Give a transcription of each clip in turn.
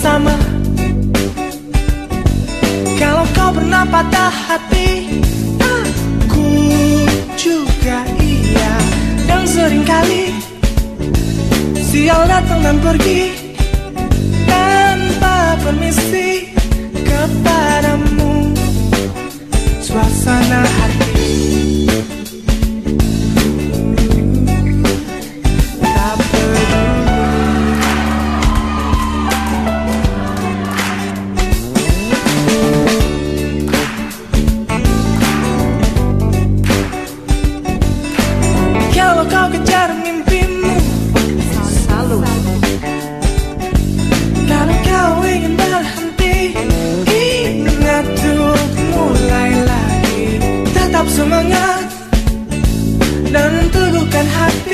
sama Kalau kau pernah patah hati Aku juga iya. Dan sering kali Sial datang dan pergi Tanpa permisi dan teguhkan hati.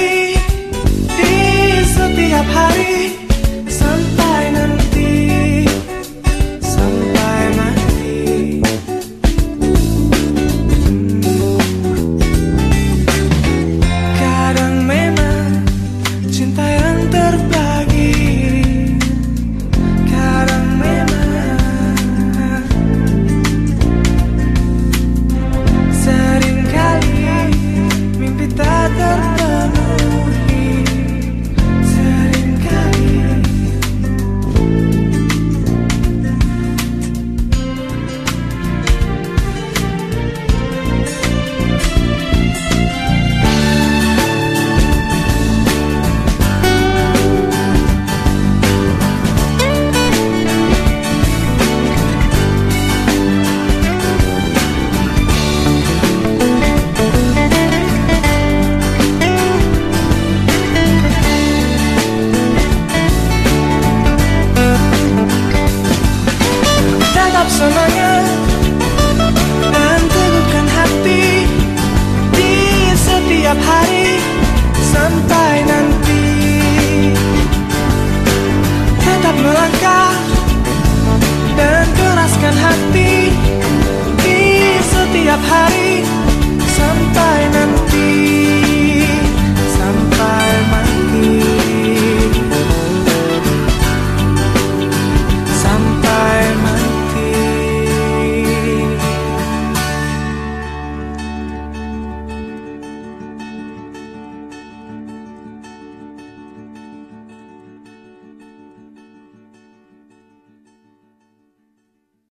sana